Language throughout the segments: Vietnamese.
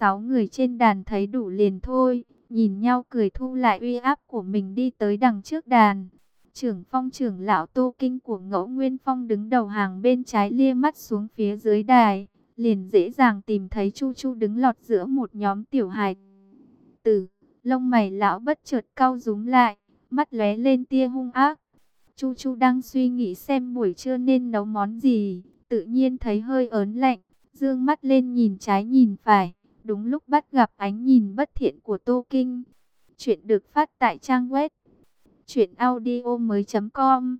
Sáu người trên đàn thấy đủ liền thôi, nhìn nhau cười thu lại uy áp của mình đi tới đằng trước đàn. Trưởng phong trưởng lão Tô Kinh của Ngẫu Nguyên Phong đứng đầu hàng bên trái lia mắt xuống phía dưới đài, liền dễ dàng tìm thấy Chu Chu đứng lọt giữa một nhóm tiểu hài tử. Lông mày lão bất chợt cau rúm lại, mắt lóe lên tia hung ác. Chu Chu đang suy nghĩ xem buổi trưa nên nấu món gì, tự nhiên thấy hơi ớn lạnh, dương mắt lên nhìn trái nhìn phải, đúng lúc bắt gặp ánh nhìn bất thiện của Tô Kinh. Chuyện được phát tại trang web truyệnaudiomoi.com.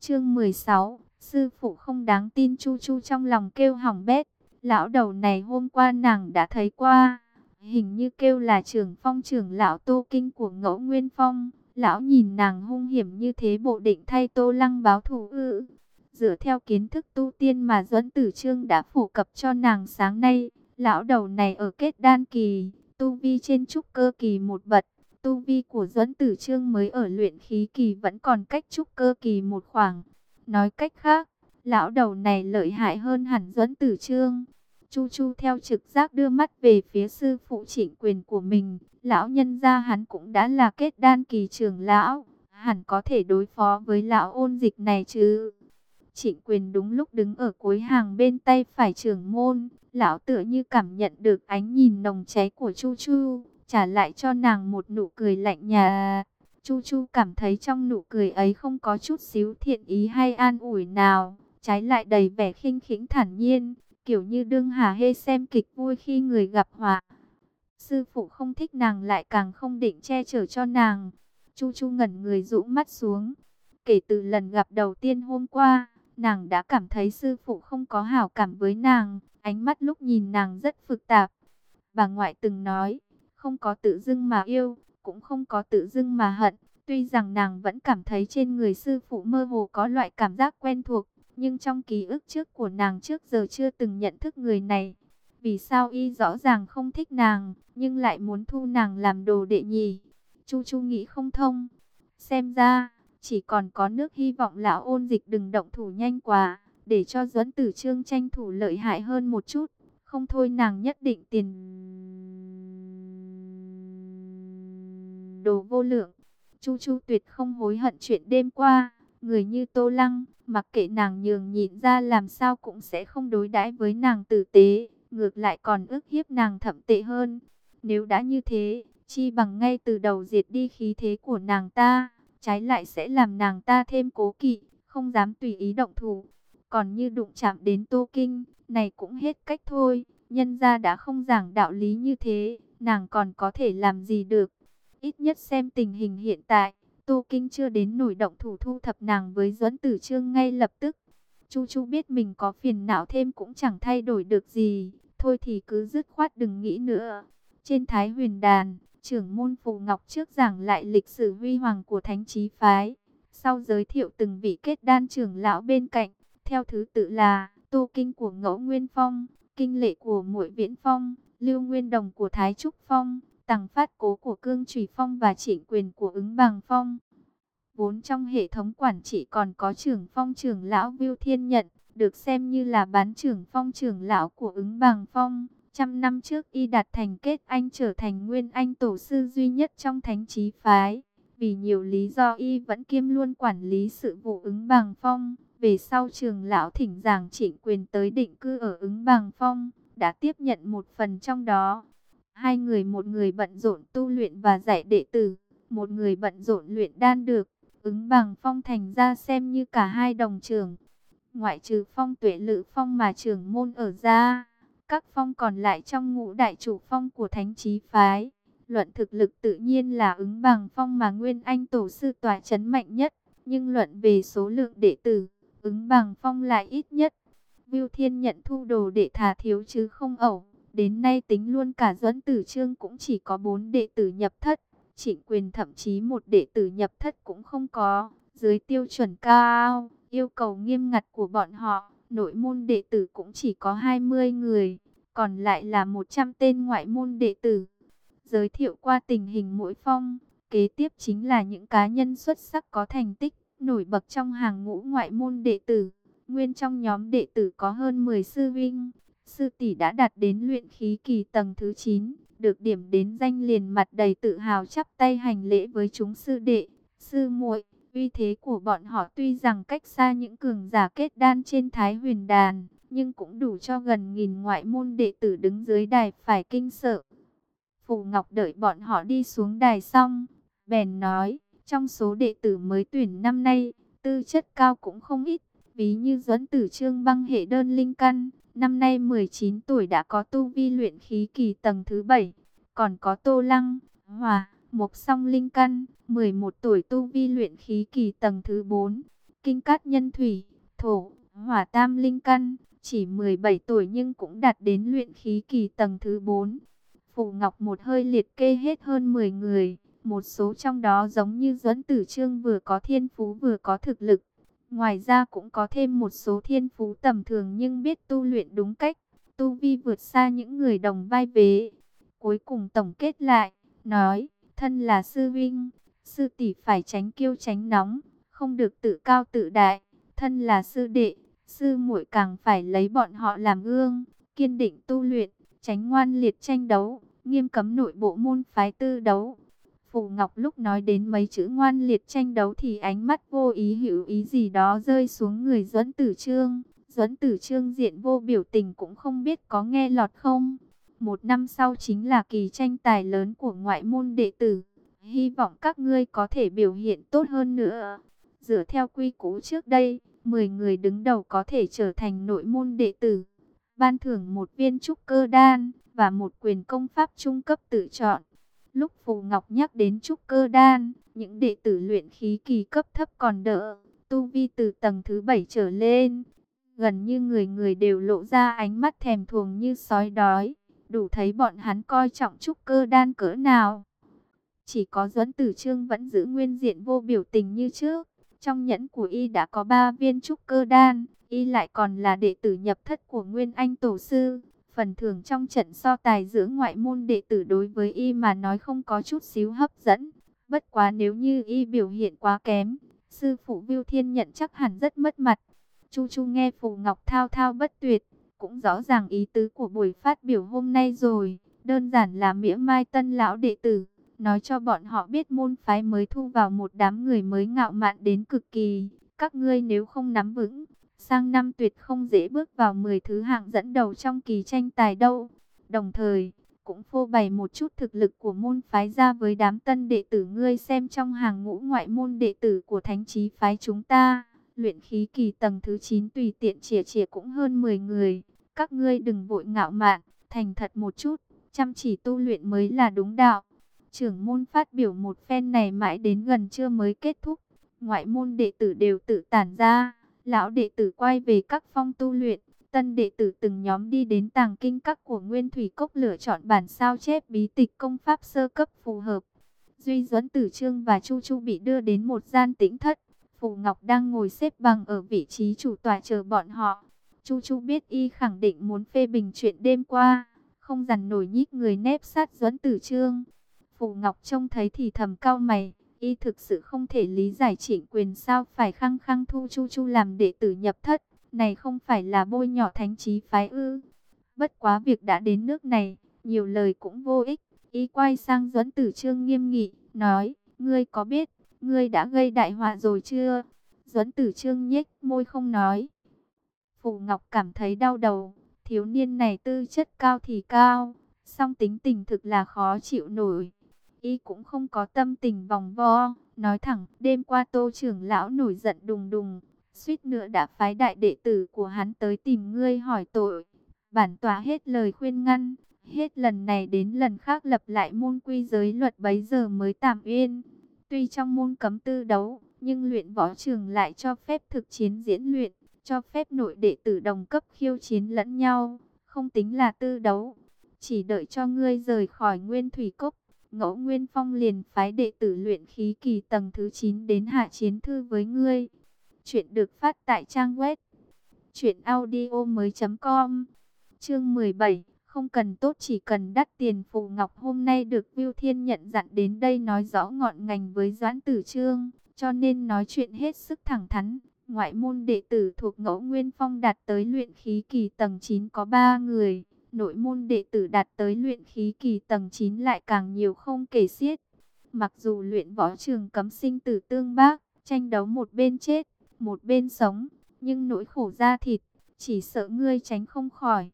Chương 16, sư phụ không đáng tin Chu Chu trong lòng kêu hỏng bét, lão đầu này hôm qua nàng đã thấy qua, hình như kêu là trưởng phong trưởng lão Tô Kinh của Ngẫu Nguyên Phong. Lão nhìn nàng hung hiểm như thế bộ định thay Tô Lăng báo thù ư. Dựa theo kiến thức tu tiên mà Duẫn Tử Trương đã phổ cập cho nàng sáng nay, lão đầu này ở kết đan kỳ, tu vi trên trúc cơ kỳ một bậc, tu vi của Duẫn Tử Trương mới ở luyện khí kỳ vẫn còn cách trúc cơ kỳ một khoảng. Nói cách khác, lão đầu này lợi hại hơn hẳn Duẫn Tử Trương. Chu Chu theo trực giác đưa mắt về phía sư phụ trịnh quyền của mình. Lão nhân gia hắn cũng đã là kết đan kỳ trưởng lão. Hẳn có thể đối phó với lão ôn dịch này chứ. Trịnh quyền đúng lúc đứng ở cuối hàng bên tay phải trưởng môn. Lão tựa như cảm nhận được ánh nhìn nồng cháy của Chu Chu. Trả lại cho nàng một nụ cười lạnh nhà. Chu Chu cảm thấy trong nụ cười ấy không có chút xíu thiện ý hay an ủi nào. Trái lại đầy vẻ khinh khỉnh thản nhiên kiểu như đương hà hê xem kịch vui khi người gặp họa. Sư phụ không thích nàng lại càng không định che chở cho nàng. Chu Chu ngẩn người rũ mắt xuống. Kể từ lần gặp đầu tiên hôm qua, nàng đã cảm thấy sư phụ không có hảo cảm với nàng. Ánh mắt lúc nhìn nàng rất phức tạp. Bà ngoại từng nói, không có tự dưng mà yêu, cũng không có tự dưng mà hận. Tuy rằng nàng vẫn cảm thấy trên người sư phụ mơ hồ có loại cảm giác quen thuộc, nhưng trong ký ức trước của nàng trước giờ chưa từng nhận thức người này. Vì sao y rõ ràng không thích nàng, nhưng lại muốn thu nàng làm đồ đệ nhì? Chu Chu nghĩ không thông. Xem ra, chỉ còn có nước hy vọng lão ôn dịch đừng động thủ nhanh quá, để cho Duẫn Tử Trương tranh thủ lợi hại hơn một chút. Không thôi nàng nhất định tiền đồ vô lượng. Chu Chu tuyệt không hối hận chuyện đêm qua. Người như Tô Lăng, mặc kệ nàng nhường nhịn ra làm sao cũng sẽ không đối đãi với nàng tử tế, ngược lại còn ước hiếp nàng thậm tệ hơn. Nếu đã như thế, chi bằng ngay từ đầu diệt đi khí thế của nàng ta, trái lại sẽ làm nàng ta thêm cố kỵ, không dám tùy ý động thủ. Còn như đụng chạm đến Tô Kinh, này cũng hết cách thôi, nhân ra đã không giảng đạo lý như thế, nàng còn có thể làm gì được. Ít nhất xem tình hình hiện tại, Tô Kinh chưa đến nổi động thủ thu thập nàng với Duẫn Tử Trương ngay lập tức. Chu Chu biết mình có phiền não thêm cũng chẳng thay đổi được gì, thôi thì cứ dứt khoát đừng nghĩ nữa. Trên Thái Huyền Đàn, trưởng môn Phù Ngọc trước giảng lại lịch sử huy hoàng của Thánh Chí Phái, sau giới thiệu từng vị kết đan trưởng lão bên cạnh, theo thứ tự là tu Kinh của Ngẫu Nguyên Phong, Kinh Lệ của Muội Viễn Phong, Lưu Nguyên Đồng của Thái Trúc Phong, Tằng phát cố của Cương Trùy Phong và trịnh quyền của ứng bằng phong. Vốn trong hệ thống quản trị còn có trưởng phong trưởng lão Viu Thiên Nhận, được xem như là bán trưởng phong trưởng lão của ứng bằng phong. Trăm năm trước y đạt thành kết anh trở thành nguyên anh tổ sư duy nhất trong thánh trí phái. Vì nhiều lý do y vẫn kiêm luôn quản lý sự vụ ứng bằng phong. Về sau trường lão thỉnh giảng trịnh quyền tới định cư ở ứng bằng phong, đã tiếp nhận một phần trong đó. Hai người một người bận rộn tu luyện và dạy đệ tử, một người bận rộn luyện đan được, ứng bằng phong thành ra xem như cả hai đồng trường. Ngoại trừ phong tuệ lự phong mà trường môn ở ra, các phong còn lại trong ngũ đại chủ phong của thánh trí phái. Luận thực lực tự nhiên là ứng bằng phong mà Nguyên Anh tổ sư tòa chấn mạnh nhất, nhưng luận về số lượng đệ tử, ứng bằng phong lại ít nhất. Viu Thiên nhận thu đồ đệ thả thiếu chứ không ẩu. Đến nay tính luôn cả dẫn Tử Trương cũng chỉ có 4 đệ tử nhập thất. Trịnh quyền thậm chí một đệ tử nhập thất cũng không có. Dưới tiêu chuẩn cao, yêu cầu nghiêm ngặt của bọn họ, nội môn đệ tử cũng chỉ có 20 người. Còn lại là 100 tên ngoại môn đệ tử. Giới thiệu qua tình hình mỗi phong. Kế tiếp chính là những cá nhân xuất sắc có thành tích, nổi bật trong hàng ngũ ngoại môn đệ tử. Nguyên trong nhóm đệ tử có hơn 10 sư vinh, sư tỷ đã đạt đến luyện khí kỳ tầng thứ 9, được điểm đến danh liền mặt đầy tự hào chắp tay hành lễ với chúng sư đệ, sư muội. Uy thế của bọn họ tuy rằng cách xa những cường giả kết đan trên Thái Huyền Đàn, nhưng cũng đủ cho gần nghìn ngoại môn đệ tử đứng dưới đài phải kinh sợ. Phù Ngọc đợi bọn họ đi xuống đài xong, bèn nói, trong số đệ tử mới tuyển năm nay, tư chất cao cũng không ít, ví như Duẫn Tử Trương băng hệ đơn linh căn, năm nay 19 tuổi đã có tu vi luyện khí kỳ tầng thứ 7, còn có Tô Lăng, Hòa, Mộc Song linh căn, 11 tuổi tu vi luyện khí kỳ tầng thứ 4, Kinh Cát Nhân Thủy, Thổ, Hỏa Tam linh căn, chỉ 17 tuổi nhưng cũng đạt đến luyện khí kỳ tầng thứ 4. Phù Ngọc một hơi liệt kê hết hơn 10 người, một số trong đó giống như Duẫn Tử Trương vừa có thiên phú vừa có thực lực. Ngoài ra cũng có thêm một số thiên phú tầm thường nhưng biết tu luyện đúng cách, tu vi vượt xa những người đồng vai vế. Cuối cùng tổng kết lại, nói, thân là sư vinh, sư tỷ phải tránh kiêu tránh nóng, không được tự cao tự đại, thân là sư đệ, sư muội càng phải lấy bọn họ làm gương, kiên định tu luyện, tránh ngoan liệt tranh đấu, nghiêm cấm nội bộ môn phái tư đấu. Phù Ngọc lúc nói đến mấy chữ ngoan liệt tranh đấu thì ánh mắt vô ý hiểu ý gì đó rơi xuống người Duẫn Tử Trương. Duẫn Tử Trương diện vô biểu tình cũng không biết có nghe lọt không. Một năm sau chính là kỳ tranh tài lớn của ngoại môn đệ tử. Hy vọng các ngươi có thể biểu hiện tốt hơn nữa. Dựa theo quy củ trước đây, 10 người đứng đầu có thể trở thành nội môn đệ tử. Ban thưởng một viên trúc cơ đan và một quyền công pháp trung cấp tự chọn. Lúc Phù Ngọc nhắc đến trúc cơ đan, những đệ tử luyện khí kỳ cấp thấp còn đỡ, tu vi từ tầng thứ 7 trở lên. Gần như người người đều lộ ra ánh mắt thèm thuồng như sói đói, đủ thấy bọn hắn coi trọng trúc cơ đan cỡ nào. Chỉ có Duẫn Tử Trương vẫn giữ nguyên diện vô biểu tình như trước. Trong nhẫn của y đã có 3 viên trúc cơ đan, y lại còn là đệ tử nhập thất của Nguyên Anh Tổ Sư. Phần thưởng trong trận so tài giữa ngoại môn đệ tử đối với y mà nói không có chút xíu hấp dẫn. Bất quá nếu như y biểu hiện quá kém, sư phụ Viu Thiên nhận chắc hẳn rất mất mặt. Chu Chu nghe Phù Ngọc thao thao bất tuyệt, cũng rõ ràng ý tứ của buổi phát biểu hôm nay rồi, đơn giản là mỉa mai tân lão đệ tử nói cho bọn họ biết môn phái mới thu vào một đám người mới ngạo mạn đến cực kỳ. Các ngươi nếu không nắm vững, sang năm tuyệt không dễ bước vào 10 thứ hạng dẫn đầu trong kỳ tranh tài đâu. Đồng thời, cũng phô bày một chút thực lực của môn phái ra với đám tân đệ tử ngươi xem trong hàng ngũ ngoại môn đệ tử của thánh trí phái chúng ta. Luyện khí kỳ tầng thứ 9 tùy tiện chỉa chỉa cũng hơn 10 người. Các ngươi đừng vội ngạo mạn, thành thật một chút, chăm chỉ tu luyện mới là đúng đạo. Trưởng môn phát biểu một phen này mãi đến gần trưa mới kết thúc. Ngoại môn đệ tử đều tự tản ra. Lão đệ tử quay về các phong tu luyện. Tân đệ tử từng nhóm đi đến tàng kinh các của Nguyên Thủy Cốc lựa chọn bản sao chép bí tịch công pháp sơ cấp phù hợp. Duy Duẫn Tử Trương và Chu Chu bị đưa đến một gian tĩnh thất. Phù Ngọc đang ngồi xếp bằng ở vị trí chủ tòa chờ bọn họ. Chu Chu biết y khẳng định muốn phê bình chuyện đêm qua, không dằn nổi nhích người nép sát Duẫn Tử Trương. Phù Ngọc trông thấy thì thầm cao mày, y thực sự không thể lý giải trịnh quyền sao phải khăng khăng thu chu chu làm đệ tử nhập thất, này không phải là bôi nhỏ thánh trí phái ư. Bất quá việc đã đến nước này, nhiều lời cũng vô ích, y quay sang Duẫn Tử Trương nghiêm nghị, nói, ngươi có biết, ngươi đã gây đại họa rồi chưa? Duẫn Tử Trương nhếch môi không nói. Phù Ngọc cảm thấy đau đầu, thiếu niên này tư chất cao thì cao, song tính tình thực là khó chịu nổi y cũng không có tâm tình vòng vo, nói thẳng, đêm qua tô trưởng lão nổi giận đùng đùng, suýt nữa đã phái đại đệ tử của hắn tới tìm ngươi hỏi tội. Bản tòa hết lời khuyên ngăn, hết lần này đến lần khác lập lại môn quy giới luật bấy giờ mới tạm yên. Tuy trong môn cấm tư đấu, nhưng luyện võ trường lại cho phép thực chiến diễn luyện, cho phép nội đệ tử đồng cấp khiêu chiến lẫn nhau, không tính là tư đấu. Chỉ đợi cho ngươi rời khỏi nguyên thủy cốc, Ngẫu Nguyên Phong liền phái đệ tử luyện khí kỳ tầng thứ 9 đến hạ chiến thư với ngươi. Chuyện được phát tại trang web truyệnaudiomoi.com. Chương 17, không cần tốt chỉ cần đắt tiền phù ngọc hôm nay được Viu Thiên nhận dặn đến đây nói rõ ngọn ngành với Doãn Tử Trương, cho nên nói chuyện hết sức thẳng thắn, Ngoại môn đệ tử thuộc ngẫu nguyên phong đạt tới luyện khí kỳ tầng 9 có 3 người. Nội môn đệ tử đạt tới luyện khí kỳ tầng 9 lại càng nhiều không kể xiết. Mặc dù luyện võ trường cấm sinh tử tương bác, tranh đấu một bên chết, một bên sống, nhưng nỗi khổ da thịt, chỉ sợ ngươi tránh không khỏi.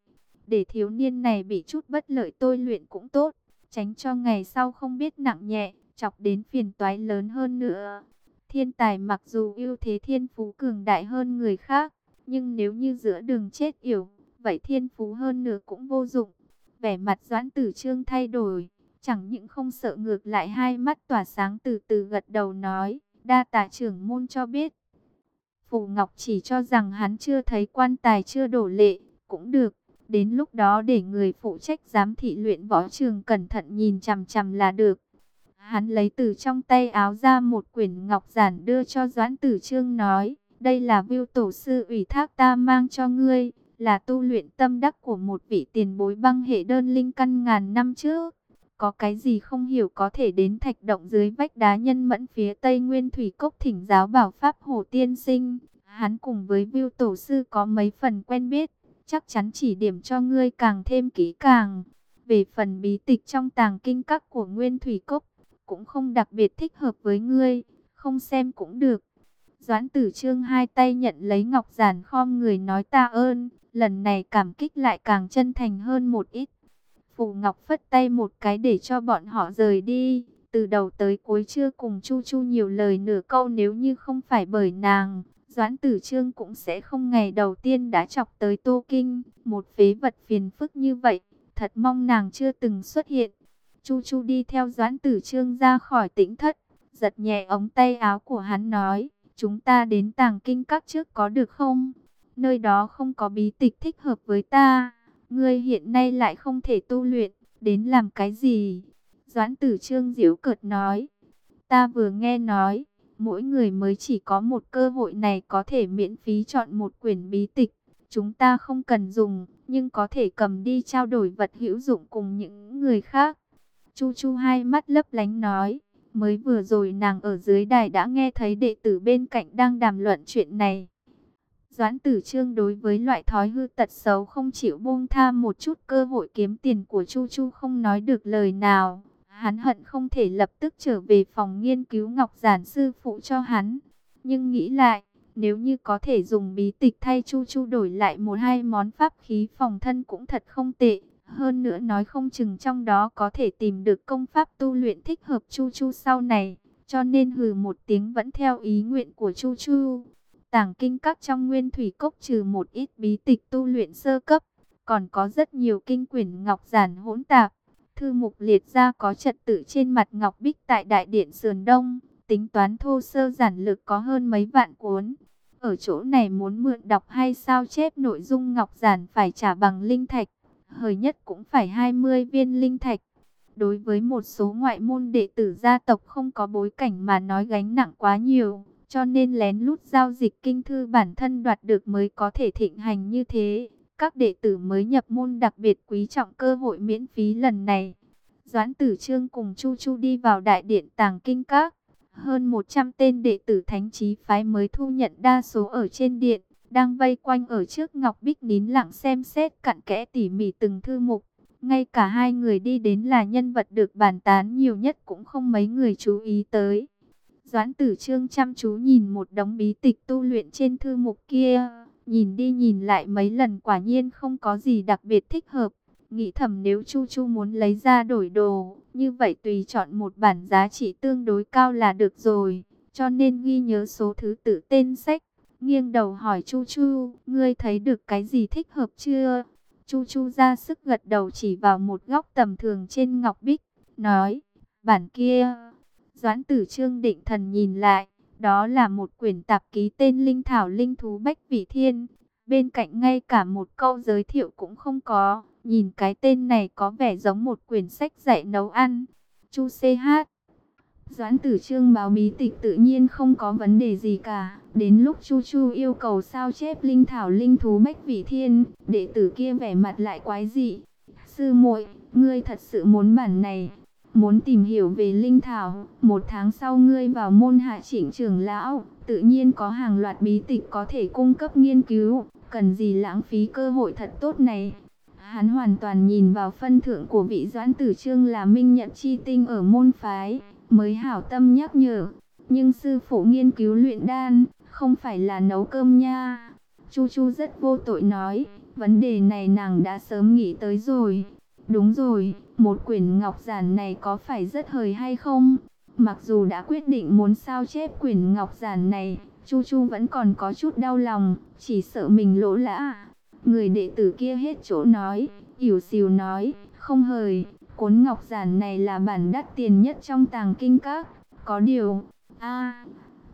Để thiếu niên này bị chút bất lợi tôi luyện cũng tốt, tránh cho ngày sau không biết nặng nhẹ, chọc đến phiền toái lớn hơn nữa. Thiên tài mặc dù ưu thế thiên phú cường đại hơn người khác, nhưng nếu như giữa đường chết yểu, vậy thiên phú hơn nữa cũng vô dụng. Vẻ mặt doãn tử trương thay đổi, chẳng những không sợ ngược lại hai mắt tỏa sáng từ từ gật đầu nói, đa tạ trưởng môn cho biết. Phù Ngọc chỉ cho rằng hắn chưa thấy quan tài chưa đổ lệ, cũng được. Đến lúc đó để người phụ trách giám thị luyện võ trường cẩn thận nhìn chằm chằm là được. Hắn lấy từ trong tay áo ra một quyển ngọc giản đưa cho Doãn Tử Trương nói, đây là viêu tổ sư ủy thác ta mang cho ngươi, là tu luyện tâm đắc của một vị tiền bối băng hệ đơn linh căn ngàn năm trước. Có cái gì không hiểu có thể đến thạch động dưới vách đá nhân mẫn phía tây nguyên thủy cốc thỉnh giáo bảo pháp hồ tiên sinh. Hắn cùng với viêu tổ sư có mấy phần quen biết, chắc chắn chỉ điểm cho ngươi càng thêm kỹ càng. Về phần bí tịch trong tàng kinh các của nguyên thủy cốc, cũng không đặc biệt thích hợp với ngươi, không xem cũng được. Doãn tử trương hai tay nhận lấy ngọc giản khom người nói ta ơn, lần này cảm kích lại càng chân thành hơn một ít. Phù Ngọc phất tay một cái để cho bọn họ rời đi, từ đầu tới cuối chưa cùng Chu Chu nhiều lời nửa câu nếu như không phải bởi nàng. Doãn tử trương cũng sẽ không ngày đầu tiên đã chọc tới Tô Kinh, một phế vật phiền phức như vậy, thật mong nàng chưa từng xuất hiện. Chu Chu đi theo Doãn Tử Trương ra khỏi tĩnh thất, giật nhẹ ống tay áo của hắn nói, chúng ta đến tàng kinh các trước có được không? Nơi đó không có bí tịch thích hợp với ta, ngươi hiện nay lại không thể tu luyện, đến làm cái gì? Doãn Tử Trương diễu cợt nói, ta vừa nghe nói, mỗi người mới chỉ có một cơ hội này có thể miễn phí chọn một quyển bí tịch. Chúng ta không cần dùng, nhưng có thể cầm đi trao đổi vật hữu dụng cùng những người khác. Chu Chu hai mắt lấp lánh nói, mới vừa rồi nàng ở dưới đài đã nghe thấy đệ tử bên cạnh đang đàm luận chuyện này. Doãn tử trương đối với loại thói hư tật xấu không chịu buông tha một chút cơ hội kiếm tiền của Chu Chu không nói được lời nào. Hắn hận không thể lập tức trở về phòng nghiên cứu ngọc giản sư phụ cho hắn. Nhưng nghĩ lại, nếu như có thể dùng bí tịch thay Chu Chu đổi lại một hai món pháp khí phòng thân cũng thật không tệ. Hơn nữa nói không chừng trong đó có thể tìm được công pháp tu luyện thích hợp Chu Chu sau này. Cho nên hừ một tiếng vẫn theo ý nguyện của Chu Chu. Tàng kinh các trong nguyên thủy cốc trừ một ít bí tịch tu luyện sơ cấp. Còn có rất nhiều kinh quyển ngọc giản hỗn tạp. Thư mục liệt ra có trật tự trên mặt ngọc bích tại đại điện sườn đông. Tính toán thô sơ giản lực có hơn mấy vạn cuốn. Ở chỗ này muốn mượn đọc hay sao chép nội dung ngọc giản phải trả bằng linh thạch hời nhất cũng phải 20 viên linh thạch. Đối với một số ngoại môn đệ tử gia tộc không có bối cảnh mà nói gánh nặng quá nhiều, cho nên lén lút giao dịch kinh thư bản thân đoạt được mới có thể thịnh hành như thế. Các đệ tử mới nhập môn đặc biệt quý trọng cơ hội miễn phí lần này. Doãn Tử Trương cùng Chu Chu đi vào đại điện tàng kinh các. Hơn 100 tên đệ tử thánh trí phái mới thu nhận đa số ở trên điện, đang vây quanh ở trước Ngọc Bích nín lặng xem xét cặn kẽ tỉ mỉ từng thư mục. Ngay cả hai người đi đến là nhân vật được bàn tán nhiều nhất cũng không mấy người chú ý tới. Doãn tử trương chăm chú nhìn một đống bí tịch tu luyện trên thư mục kia, nhìn đi nhìn lại mấy lần quả nhiên không có gì đặc biệt thích hợp. Nghĩ thầm nếu Chu Chu muốn lấy ra đổi đồ, như vậy tùy chọn một bản giá trị tương đối cao là được rồi, cho nên ghi nhớ số thứ tự tên sách nghiêng đầu hỏi Chu Chu, ngươi thấy được cái gì thích hợp chưa? Chu Chu ra sức gật đầu chỉ vào một góc tầm thường trên ngọc bích, nói, bản kia. Doãn tử trương định thần nhìn lại, đó là một quyển tạp ký tên Linh Thảo Linh Thú Bách Vị Thiên. Bên cạnh ngay cả một câu giới thiệu cũng không có, nhìn cái tên này có vẻ giống một quyển sách dạy nấu ăn. Chu CH Doãn tử trương báo bí tịch tự nhiên không có vấn đề gì cả. Đến lúc Chu Chu yêu cầu sao chép linh thảo linh thú bách vị thiên, đệ tử kia vẻ mặt lại quái dị. Sư muội, ngươi thật sự muốn bản này muốn tìm hiểu về linh thảo. Một tháng sau ngươi vào môn hạ chỉnh trưởng lão, tự nhiên có hàng loạt bí tịch có thể cung cấp nghiên cứu, cần gì lãng phí cơ hội thật tốt này. Hắn hoàn toàn nhìn vào phân thượng của vị doãn tử trương là minh nhận chi tinh ở môn phái, mới hảo tâm nhắc nhở. Nhưng sư phụ nghiên cứu luyện đan, không phải là nấu cơm nha. Chu Chu rất vô tội nói, vấn đề này nàng đã sớm nghĩ tới rồi. Đúng rồi, một quyển ngọc giản này có phải rất hời hay không? Mặc dù đã quyết định muốn sao chép quyển ngọc giản này, Chu Chu vẫn còn có chút đau lòng, chỉ sợ mình lỗ lã. Người đệ tử kia hết chỗ nói, ỉu xìu nói, không hời, cuốn ngọc giản này là bản đắt tiền nhất trong tàng kinh các. Có điều, a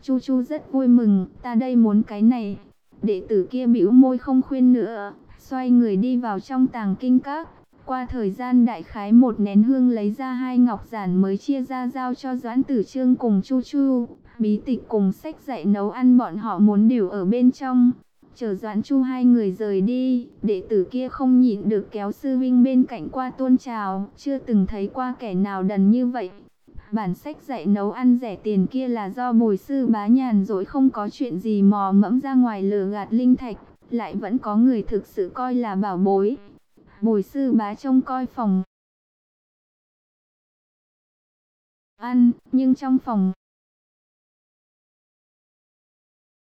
Chu Chu rất vui mừng, ta đây muốn cái này. Đệ tử kia bĩu môi không khuyên nữa, xoay người đi vào trong tàng kinh các. Qua thời gian đại khái một nén hương lấy ra hai ngọc giản mới chia ra giao cho Doãn Tử Trương cùng Chu Chu. Bí tịch cùng sách dạy nấu ăn bọn họ muốn đều ở bên trong. Chờ Doãn Chu hai người rời đi, đệ tử kia không nhịn được kéo sư vinh bên cạnh qua tôn trào, chưa từng thấy qua kẻ nào đần như vậy. Bản sách dạy nấu ăn rẻ tiền kia là do bồi sư bá nhàn rồi không có chuyện gì mò mẫm ra ngoài lừa gạt linh thạch, lại vẫn có người thực sự coi là bảo bối. Bồi sư bá trông coi phòng ăn, nhưng trong phòng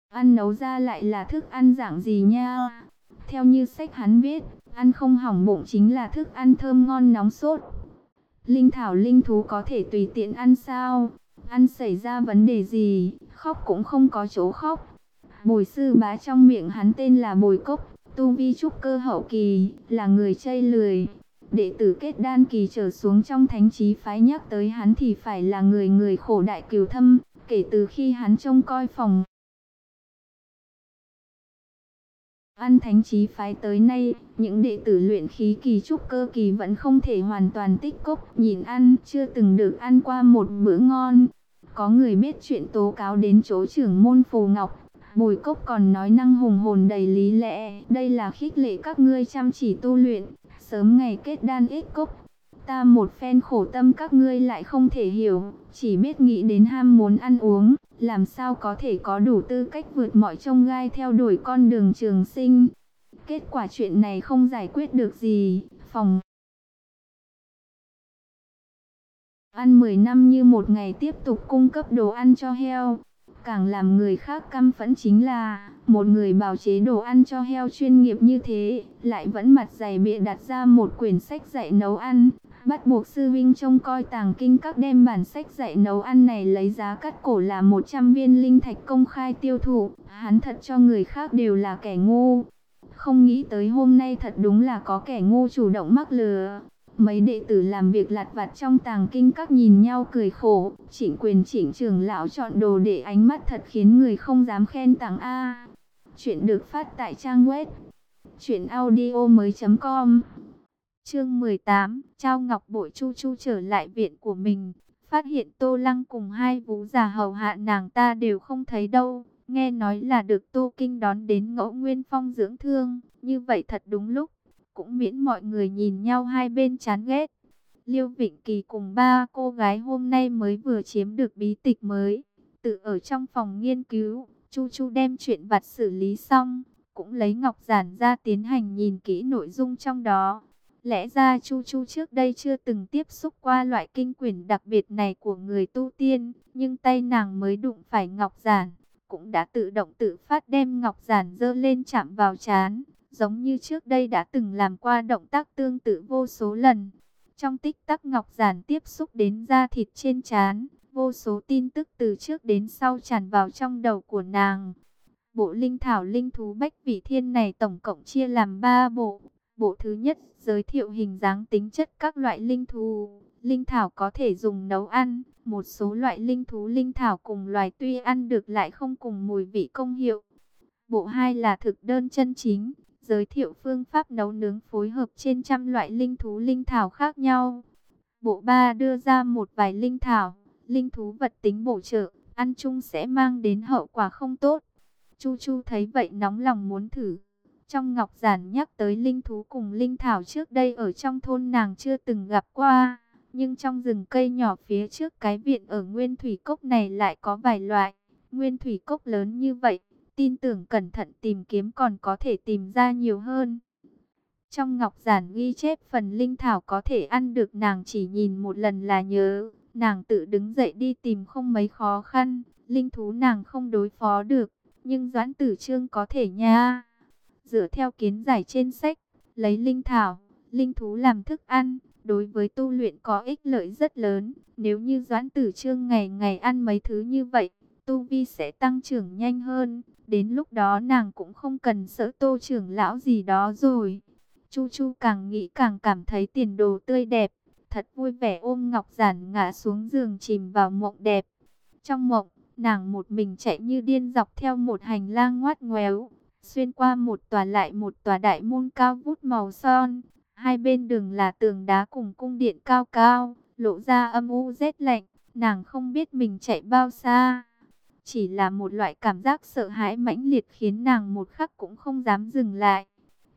ăn nấu ra lại là thức ăn dạng gì nha. Theo như sách hắn viết, ăn không hỏng bụng chính là thức ăn thơm ngon nóng sốt. Linh thảo linh thú có thể tùy tiện ăn sao? Ăn xảy ra vấn đề gì, khóc cũng không có chỗ khóc. Bồi sư bá trong miệng hắn tên là Bồi Cốc, tu vi trúc cơ hậu kỳ, là người chây lười. Đệ tử kết đan kỳ trở xuống trong thánh trí phái nhắc tới hắn thì phải là người người khổ đại cửu thâm, kể từ khi hắn trông coi phòng Ăn thánh trí phái tới nay, những đệ tử luyện khí kỳ trúc cơ kỳ vẫn không thể hoàn toàn tích cốc nhìn ăn, chưa từng được ăn qua một bữa ngon. Có người biết chuyện tố cáo đến chỗ trưởng môn Phù Ngọc, Bùi Cốc còn nói năng hùng hồn đầy lý lẽ, đây là khích lệ các ngươi chăm chỉ tu luyện, sớm ngày kết đan ít cốc. Ta một phen khổ tâm các ngươi lại không thể hiểu, chỉ biết nghĩ đến ham muốn ăn uống, làm sao có thể có đủ tư cách vượt mọi trông gai theo đuổi con đường trường sinh. Kết quả chuyện này không giải quyết được gì, phòng ăn 10 năm như một ngày tiếp tục cung cấp đồ ăn cho heo. Càng làm người khác căm phẫn chính là, một người bào chế đồ ăn cho heo chuyên nghiệp như thế, lại vẫn mặt dày bịa đặt ra một quyển sách dạy nấu ăn, bắt buộc sư vinh trông coi tàng kinh các đem bản sách dạy nấu ăn này lấy giá cắt cổ là 100 viên linh thạch công khai tiêu thụ, hắn thật cho người khác đều là kẻ ngu. Không nghĩ tới hôm nay thật đúng là có kẻ ngu chủ động mắc lừa. Mấy đệ tử làm việc lặt vặt trong tàng kinh các nhìn nhau cười khổ, chỉnh quyền chỉnh trường lão chọn đồ để ánh mắt thật khiến người không dám khen tàng A. Chuyện được phát tại trang web audio mới.com Chương 18, Trao Ngọc Bội Chu Chu trở lại viện của mình, phát hiện Tô Lăng cùng hai vũ già hầu hạ nàng ta đều không thấy đâu, nghe nói là được Tô Kinh đón đến ngẫu nguyên phong dưỡng thương, như vậy thật đúng lúc, cũng miễn mọi người nhìn nhau hai bên chán ghét. Liêu Vịnh Kỳ cùng ba cô gái hôm nay mới vừa chiếm được bí tịch mới, tự ở trong phòng nghiên cứu, Chu Chu đem chuyện vặt xử lý xong, cũng lấy ngọc giản ra tiến hành nhìn kỹ nội dung trong đó. Lẽ ra Chu Chu trước đây chưa từng tiếp xúc qua loại kinh quyển đặc biệt này của người tu tiên, nhưng tay nàng mới đụng phải ngọc giản, cũng đã tự động tự phát đem ngọc giản dơ lên chạm vào chán, giống như trước đây đã từng làm qua động tác tương tự vô số lần. Trong tích tắc ngọc giản tiếp xúc đến da thịt trên chán, vô số tin tức từ trước đến sau tràn vào trong đầu của nàng. Bộ linh thảo linh thú bách vị thiên này tổng cộng chia làm 3 bộ. Bộ thứ nhất giới thiệu hình dáng tính chất các loại linh thú. Linh thảo có thể dùng nấu ăn. Một số loại linh thú linh thảo cùng loài tuy ăn được lại không cùng mùi vị công hiệu. Bộ 2 là thực đơn chân chính. Giới thiệu phương pháp nấu nướng phối hợp trên trăm loại linh thú linh thảo khác nhau. Bộ ba đưa ra một vài linh thảo, linh thú vật tính bổ trợ, ăn chung sẽ mang đến hậu quả không tốt. Chu Chu thấy vậy nóng lòng muốn thử. Trong ngọc giản nhắc tới linh thú cùng linh thảo trước đây ở trong thôn nàng chưa từng gặp qua. Nhưng trong rừng cây nhỏ phía trước cái viện ở Nguyên Thủy Cốc này lại có vài loại. Nguyên Thủy Cốc lớn như vậy, tin tưởng cẩn thận tìm kiếm còn có thể tìm ra nhiều hơn. Trong ngọc giản ghi chép phần linh thảo có thể ăn được nàng chỉ nhìn một lần là nhớ. Nàng tự đứng dậy đi tìm không mấy khó khăn, linh thú nàng không đối phó được, nhưng Doãn Tử Trương có thể nha. Dựa theo kiến giải trên sách, lấy linh thảo, linh thú làm thức ăn, đối với tu luyện có ích lợi rất lớn. Nếu như Doãn Tử Trương ngày ngày ăn mấy thứ như vậy, tu vi sẽ tăng trưởng nhanh hơn. Đến lúc đó nàng cũng không cần sợ tô trưởng lão gì đó rồi. Chu Chu càng nghĩ càng cảm thấy tiền đồ tươi đẹp. Thật vui vẻ ôm Ngọc Giản ngã xuống giường chìm vào mộng đẹp. Trong mộng, nàng một mình chạy như điên dọc theo một hành lang ngoắt ngoéo. Xuyên qua một tòa lại một tòa đại môn cao vút màu son. Hai bên đường là tường đá cùng cung điện cao cao, lộ ra âm u rét lạnh. Nàng không biết mình chạy bao xa. Chỉ là một loại cảm giác sợ hãi mãnh liệt khiến nàng một khắc cũng không dám dừng lại.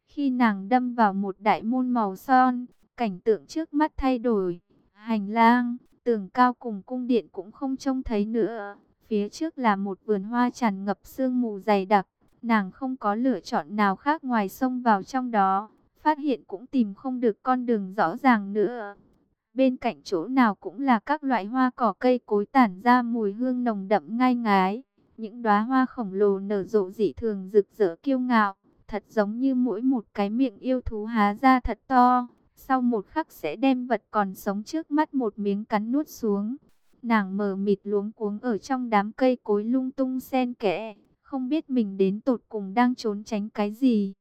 Khi nàng đâm vào một đại môn màu son, cảnh tượng trước mắt thay đổi. Hành lang, tường cao cùng cung điện cũng không trông thấy nữa. Phía trước là một vườn hoa tràn ngập sương mù dày đặc. Nàng không có lựa chọn nào khác ngoài xông vào trong đó. Phát hiện cũng tìm không được con đường rõ ràng nữa. Bên cạnh chỗ nào cũng là các loại hoa cỏ cây cối tản ra mùi hương nồng đậm ngai ngái. Những đóa hoa khổng lồ nở rộ dị thường rực rỡ kiêu ngạo, thật giống như mỗi một cái miệng yêu thú há ra thật to. Sau một khắc sẽ đem vật còn sống trước mắt một miếng cắn nuốt xuống. Nàng mờ mịt luống cuống ở trong đám cây cối lung tung xen kẽ, không biết mình đến tột cùng đang trốn tránh cái gì.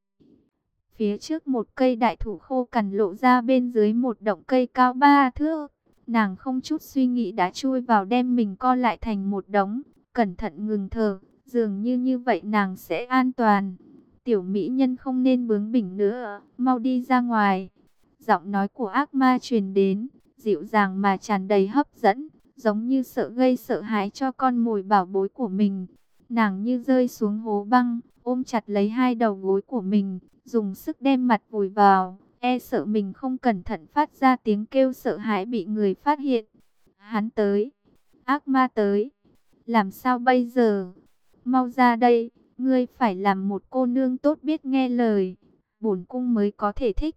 Phía trước một cây đại thủ khô cằn lộ ra bên dưới một động cây cao ba thước. Nàng không chút suy nghĩ đã chui vào đem mình co lại thành một đống, cẩn thận ngừng thở, dường như như vậy nàng sẽ an toàn. Tiểu mỹ nhân không nên bướng bỉnh nữa, mau đi ra ngoài. Giọng nói của ác ma truyền đến, dịu dàng mà tràn đầy hấp dẫn, giống như sợ gây sợ hãi cho con mồi bảo bối của mình. Nàng như rơi xuống hố băng, ôm chặt lấy hai đầu gối của mình, dùng sức đem mặt vùi vào, e sợ mình không cẩn thận phát ra tiếng kêu sợ hãi bị người phát hiện. Hắn tới, ác ma tới, làm sao bây giờ? Mau ra đây, ngươi phải làm một cô nương tốt biết nghe lời, bổn cung mới có thể thích.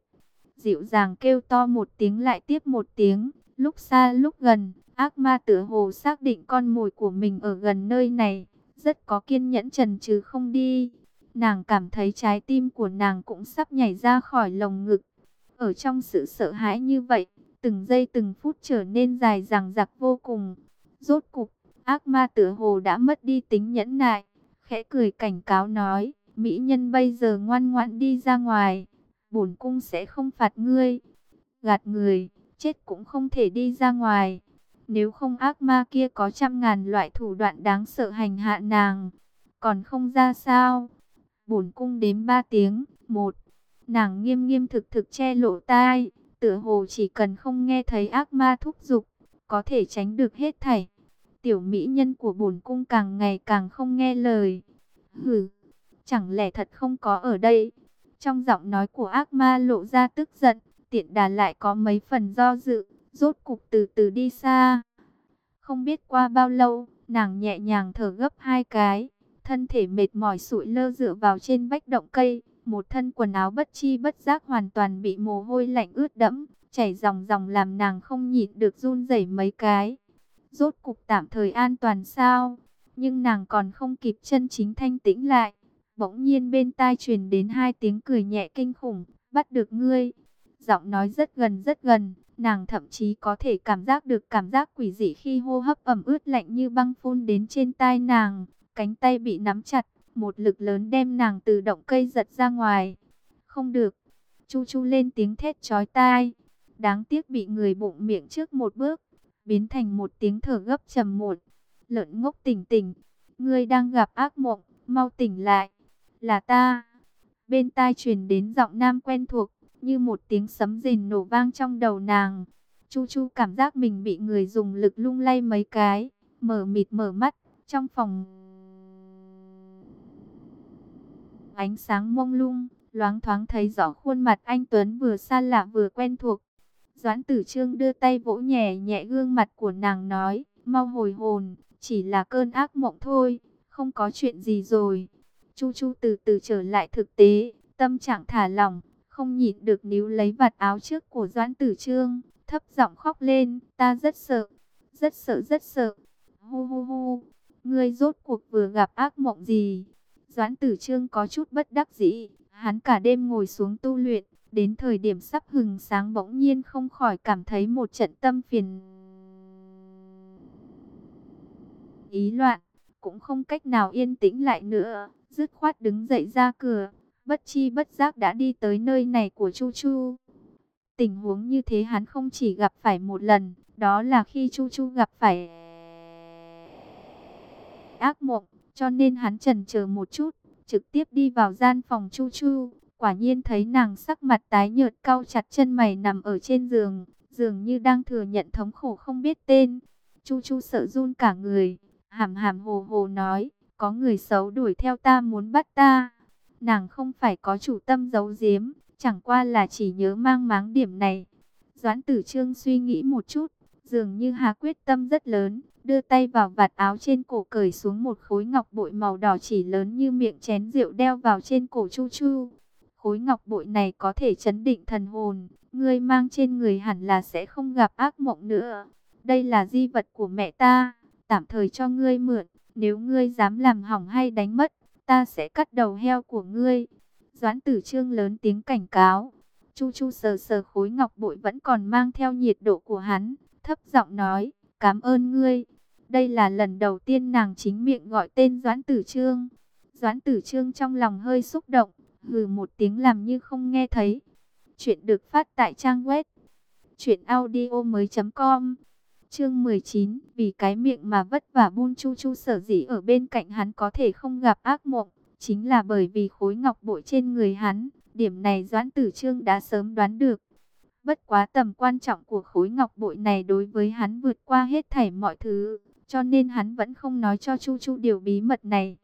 Dịu dàng kêu to một tiếng lại tiếp một tiếng, lúc xa lúc gần, ác ma tựa hồ xác định con mồi của mình ở gần nơi này, rất có kiên nhẫn trần trừ không đi. Nàng cảm thấy trái tim của nàng cũng sắp nhảy ra khỏi lồng ngực. Ở trong sự sợ hãi như vậy, từng giây từng phút trở nên dài dằng dặc vô cùng. Rốt cục, ác ma tựa hồ đã mất đi tính nhẫn nại, khẽ cười cảnh cáo nói, mỹ nhân bây giờ ngoan ngoãn đi ra ngoài, bổn cung sẽ không phạt ngươi. Gạt người, chết cũng không thể đi ra ngoài. Nếu không ác ma kia có trăm ngàn loại thủ đoạn đáng sợ hành hạ nàng, còn không ra sao? bổn cung đếm ba tiếng, một, nàng nghiêm nghiêm thực thực che lộ tai, tựa hồ chỉ cần không nghe thấy ác ma thúc giục, có thể tránh được hết thảy. Tiểu mỹ nhân của bổn cung càng ngày càng không nghe lời. Hừ, chẳng lẽ thật không có ở đây? Trong giọng nói của ác ma lộ ra tức giận, tiện đà lại có mấy phần do dự, rốt cục từ từ đi xa. Không biết qua bao lâu, nàng nhẹ nhàng thở gấp hai cái, thân thể mệt mỏi sụi lơ dựa vào trên vách động cây, một thân quần áo bất chi bất giác hoàn toàn bị mồ hôi lạnh ướt đẫm, chảy dòng dòng làm nàng không nhịn được run rẩy mấy cái. Rốt cục tạm thời an toàn sao? Nhưng nàng còn không kịp chân chính thanh tĩnh lại. Bỗng nhiên bên tai truyền đến hai tiếng cười nhẹ kinh khủng, bắt được ngươi. Giọng nói rất gần rất gần, nàng thậm chí có thể cảm giác được cảm giác quỷ dị khi hô hấp ẩm ướt lạnh như băng phun đến trên tai nàng. Cánh tay bị nắm chặt, một lực lớn đem nàng từ động cây giật ra ngoài. Không được, chu chu lên tiếng thét chói tai. Đáng tiếc bị người bụng miệng trước một bước, biến thành một tiếng thở gấp trầm một. Lợn ngốc tỉnh tỉnh, ngươi đang gặp ác mộng, mau tỉnh lại. Là ta. Bên tai truyền đến giọng nam quen thuộc, như một tiếng sấm rền nổ vang trong đầu nàng. Chu Chu cảm giác mình bị người dùng lực lung lay mấy cái, mở mịt mở mắt, trong phòng ánh sáng mông lung, loáng thoáng thấy rõ khuôn mặt anh Tuấn vừa xa lạ vừa quen thuộc. Doãn tử trương đưa tay vỗ nhẹ nhẹ gương mặt của nàng nói, mau hồi hồn, chỉ là cơn ác mộng thôi, không có chuyện gì rồi. Chu Chu từ từ trở lại thực tế, tâm trạng thả lỏng, không nhịn được níu lấy vạt áo trước của Doãn Tử Trương, thấp giọng khóc lên, ta rất sợ, rất sợ rất sợ. Hu hu hu, ngươi rốt cuộc vừa gặp ác mộng gì? Doãn Tử Trương có chút bất đắc dĩ, hắn cả đêm ngồi xuống tu luyện, đến thời điểm sắp hừng sáng bỗng nhiên không khỏi cảm thấy một trận tâm phiền. Ý loạn, cũng không cách nào yên tĩnh lại nữa, dứt khoát đứng dậy ra cửa, bất chi bất giác đã đi tới nơi này của Chu Chu. Tình huống như thế hắn không chỉ gặp phải một lần, đó là khi Chu Chu gặp phải ác mộng, cho nên hắn chần chờ một chút, trực tiếp đi vào gian phòng Chu Chu, quả nhiên thấy nàng sắc mặt tái nhợt cau chặt chân mày nằm ở trên giường, dường như đang thừa nhận thống khổ không biết tên. Chu Chu sợ run cả người, hàm hàm hồ hồ nói, có người xấu đuổi theo ta muốn bắt ta. Nàng không phải có chủ tâm giấu giếm, chẳng qua là chỉ nhớ mang máng điểm này. Doãn tử trương suy nghĩ một chút, dường như hà quyết tâm rất lớn, đưa tay vào vạt áo trên cổ cởi xuống một khối ngọc bội màu đỏ chỉ lớn như miệng chén rượu đeo vào trên cổ Chu Chu. Khối ngọc bội này có thể chấn định thần hồn, ngươi mang trên người hẳn là sẽ không gặp ác mộng nữa. Đây là di vật của mẹ ta, tạm thời cho ngươi mượn, nếu ngươi dám làm hỏng hay đánh mất, ta sẽ cắt đầu heo của ngươi. Doãn tử trương lớn tiếng cảnh cáo. Chu Chu sờ sờ khối ngọc bội vẫn còn mang theo nhiệt độ của hắn, thấp giọng nói, cảm ơn ngươi. Đây là lần đầu tiên nàng chính miệng gọi tên Doãn Tử Trương. Doãn Tử Trương trong lòng hơi xúc động, hừ một tiếng làm như không nghe thấy. Chuyện được phát tại trang web truyệnaudiomoi.com. Chương 19, vì cái miệng mà vất vả buôn chu chu sở dĩ ở bên cạnh hắn có thể không gặp ác mộng, chính là bởi vì khối ngọc bội trên người hắn, điểm này Doãn Tử Trương đã sớm đoán được. Bất quá tầm quan trọng của khối ngọc bội này đối với hắn vượt qua hết thảy mọi thứ, cho nên hắn vẫn không nói cho Chu Chu điều bí mật này.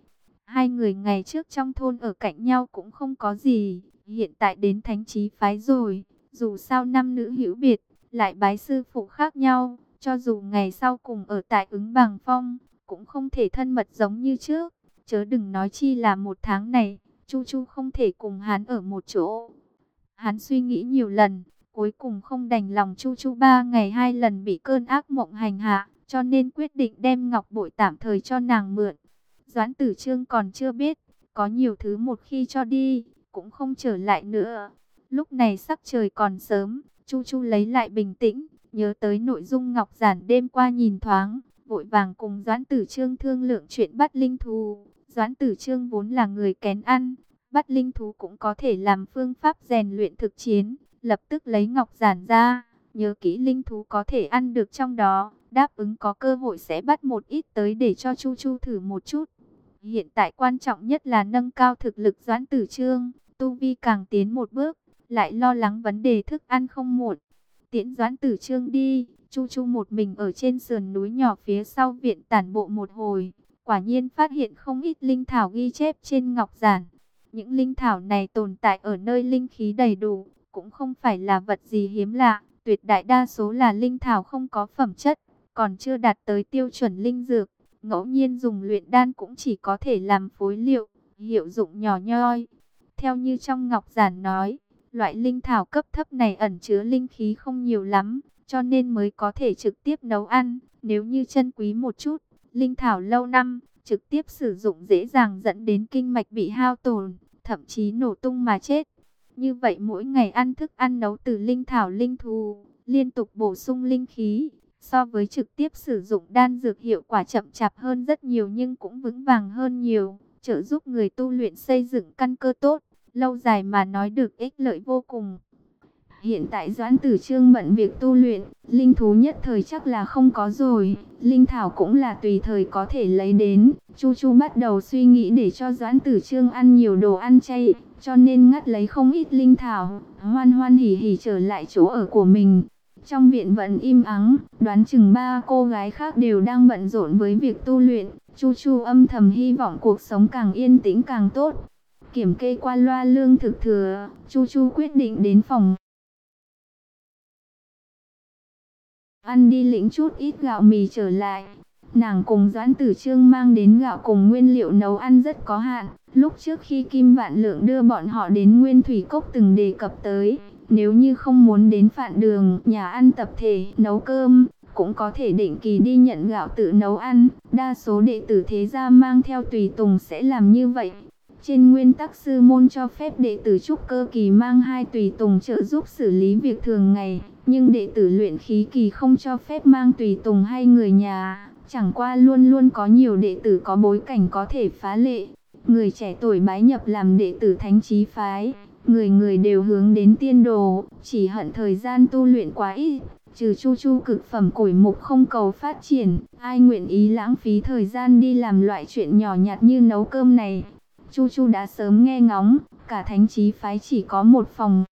Hai người ngày trước trong thôn ở cạnh nhau cũng không có gì, hiện tại đến thánh trí phái rồi, dù sao năm nữ hữu biệt, lại bái sư phụ khác nhau, cho dù ngày sau cùng ở tại ứng bằng phong, cũng không thể thân mật giống như trước, chớ đừng nói chi là một tháng này, Chu Chu không thể cùng hắn ở một chỗ. Hắn suy nghĩ nhiều lần, cuối cùng không đành lòng Chu Chu ba ngày hai lần bị cơn ác mộng hành hạ, cho nên quyết định đem ngọc bội tạm thời cho nàng mượn. Doãn tử trương còn chưa biết, có nhiều thứ một khi cho đi, cũng không trở lại nữa. Lúc này sắc trời còn sớm, Chu Chu lấy lại bình tĩnh, nhớ tới nội dung ngọc giản đêm qua nhìn thoáng, vội vàng cùng Doãn tử trương thương lượng chuyện bắt linh thú. Doãn tử trương vốn là người kén ăn, bắt linh thú cũng có thể làm phương pháp rèn luyện thực chiến, lập tức lấy ngọc giản ra, nhớ kỹ linh thú có thể ăn được trong đó, đáp ứng có cơ hội sẽ bắt một ít tới để cho Chu Chu thử một chút. Hiện tại quan trọng nhất là nâng cao thực lực doãn tử trương, tu vi càng tiến một bước, lại lo lắng vấn đề thức ăn không muộn. Tiễn doãn tử trương đi, Chu Chu một mình ở trên sườn núi nhỏ phía sau viện tản bộ một hồi, quả nhiên phát hiện không ít linh thảo ghi chép trên ngọc giản. Những linh thảo này tồn tại ở nơi linh khí đầy đủ, cũng không phải là vật gì hiếm lạ, tuyệt đại đa số là linh thảo không có phẩm chất, còn chưa đạt tới tiêu chuẩn linh dược, ngẫu nhiên dùng luyện đan cũng chỉ có thể làm phối liệu, hiệu dụng nhỏ nhoi. Theo như trong Ngọc Giản nói, loại linh thảo cấp thấp này ẩn chứa linh khí không nhiều lắm, cho nên mới có thể trực tiếp nấu ăn. Nếu như chân quý một chút, linh thảo lâu năm, trực tiếp sử dụng dễ dàng dẫn đến kinh mạch bị hao tổn, thậm chí nổ tung mà chết. Như vậy mỗi ngày ăn thức ăn nấu từ linh thảo linh thù, liên tục bổ sung linh khí, So với trực tiếp sử dụng đan dược hiệu quả chậm chạp hơn rất nhiều nhưng cũng vững vàng hơn nhiều, trợ giúp người tu luyện xây dựng căn cơ tốt, lâu dài mà nói được ích lợi vô cùng. Hiện tại Doãn Tử Trương bận việc tu luyện, linh thú nhất thời chắc là không có rồi, linh thảo cũng là tùy thời có thể lấy đến. Chu Chu bắt đầu suy nghĩ để cho Doãn Tử Trương ăn nhiều đồ ăn chay, cho nên ngắt lấy không ít linh thảo, hoan hoan hỉ hỉ trở lại chỗ ở của mình. Trong viện vẫn im ắng, đoán chừng ba cô gái khác đều đang bận rộn với việc tu luyện. Chu Chu âm thầm hy vọng cuộc sống càng yên tĩnh càng tốt. Kiểm kê qua loa lương thực thừa, Chu Chu quyết định đến phòng ăn đi lĩnh chút ít gạo mì trở lại. Nàng cùng Doãn Tử Trương mang đến gạo cùng nguyên liệu nấu ăn rất có hạn. Lúc trước khi Kim Vạn Lượng đưa bọn họ đến Nguyên Thủy Cốc từng đề cập tới, nếu như không muốn đến phạn đường, nhà ăn tập thể, nấu cơm, cũng có thể định kỳ đi nhận gạo tự nấu ăn. Đa số đệ tử thế gia mang theo tùy tùng sẽ làm như vậy. Trên nguyên tắc sư môn cho phép đệ tử trúc cơ kỳ mang hai tùy tùng trợ giúp xử lý việc thường ngày, nhưng đệ tử luyện khí kỳ không cho phép mang tùy tùng hay người nhà. Chẳng qua luôn luôn có nhiều đệ tử có bối cảnh có thể phá lệ. Người trẻ tuổi bái nhập làm đệ tử thánh trí phái, người người đều hướng đến tiên đồ, chỉ hận thời gian tu luyện quá ít. Trừ chu chu cực phẩm củi mục không cầu phát triển, ai nguyện ý lãng phí thời gian đi làm loại chuyện nhỏ nhặt như nấu cơm này. Chu chu đã sớm nghe ngóng, cả thánh trí phái chỉ có một phòng.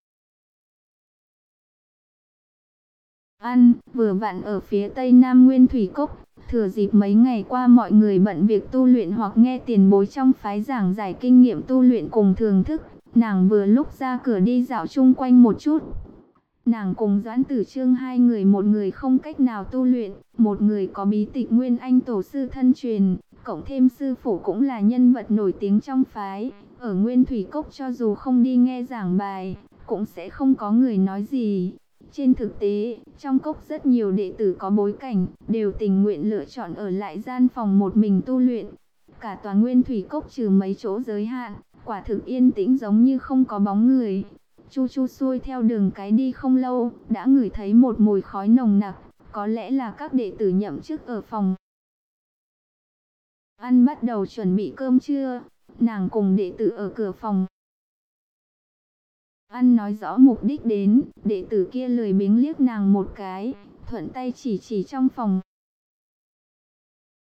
Ăn, vừa vặn ở phía tây nam nguyên thủy cốc, Thừa dịp mấy ngày qua mọi người bận việc tu luyện hoặc nghe tiền bối trong phái giảng giải kinh nghiệm tu luyện cùng thường thức, nàng vừa lúc ra cửa đi dạo chung quanh một chút. Nàng cùng Doãn Tử Trương hai người một người không cách nào tu luyện, một người có bí tịch Nguyên Anh tổ sư thân truyền, cộng thêm sư phụ cũng là nhân vật nổi tiếng trong phái. Ở Nguyên Thủy Cốc cho dù không đi nghe giảng bài, cũng sẽ không có người nói gì. Trên thực tế, trong cốc rất nhiều đệ tử có bối cảnh, đều tình nguyện lựa chọn ở lại gian phòng một mình tu luyện. Cả tòa nguyên thủy cốc trừ mấy chỗ giới hạn, quả thực yên tĩnh giống như không có bóng người. Chu chu xuôi theo đường cái đi không lâu, đã ngửi thấy một mùi khói nồng nặc, có lẽ là các đệ tử nhậm chức ở phòng. Ăn bắt đầu chuẩn bị cơm trưa, nàng cùng đệ tử ở cửa phòng Ăn nói rõ mục đích đến, đệ tử kia lười biếng liếc nàng một cái, thuận tay chỉ chỉ trong phòng.